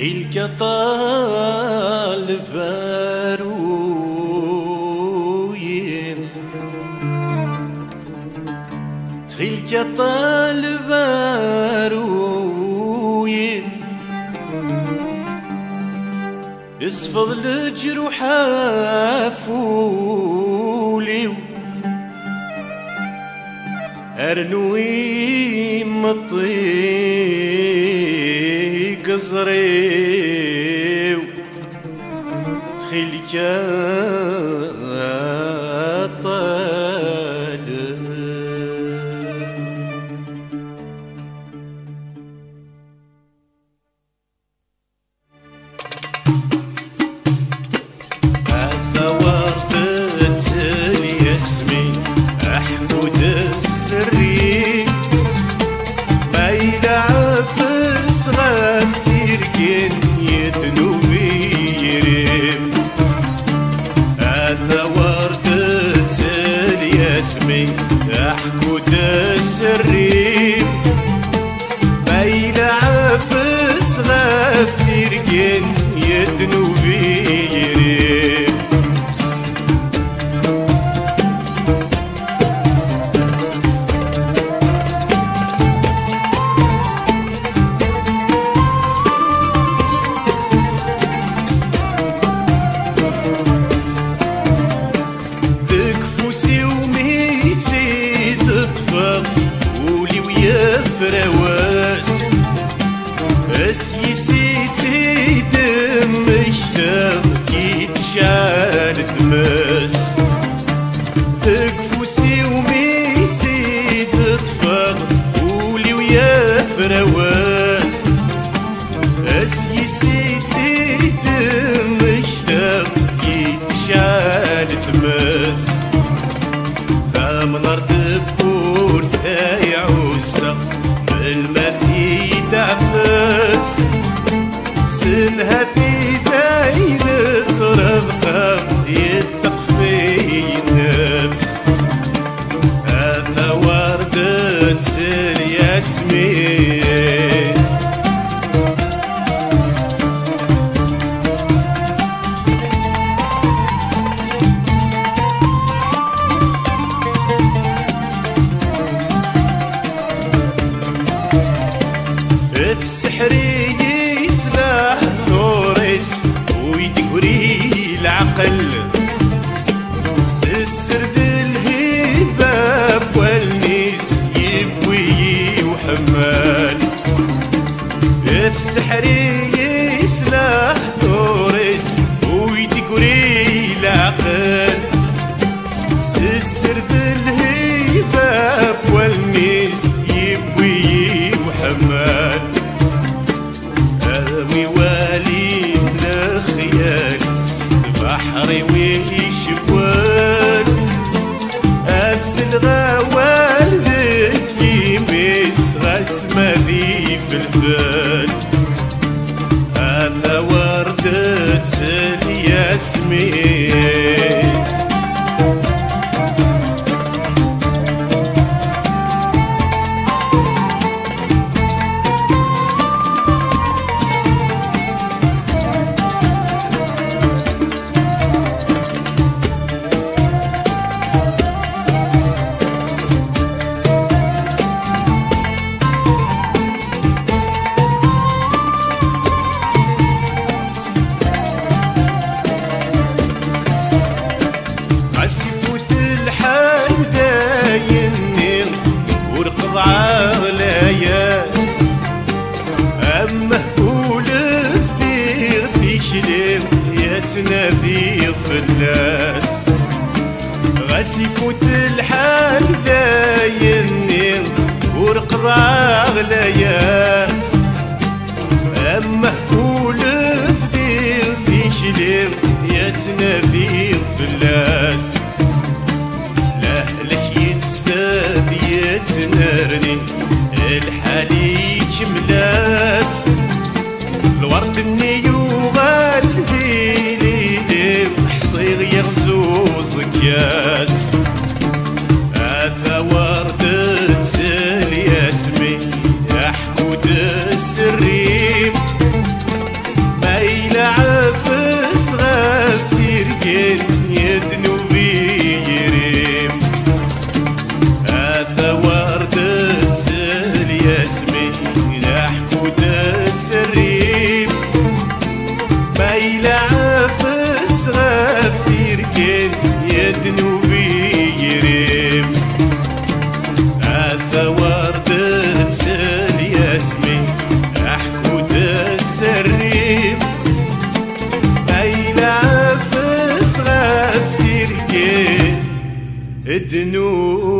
تخيلك طال باروين تخيلك طال باروين اصفض الجروح فولي. أرنوي مطي قصري تخيلك طالب yetinu beauty يبوي وحمال السحري يسلاح نورس ويدقري العقل سسر الهباب والنيس يبوي وحمال أهوي والي لخيالس بحري ويشوال داينين ورقض على ياس. أما فول فدير في شليم يتنافي فلاس. غسفوت الحال داينين ورقض على ياس. أما فول فدير في شليم يتنافي الحالي ذنوب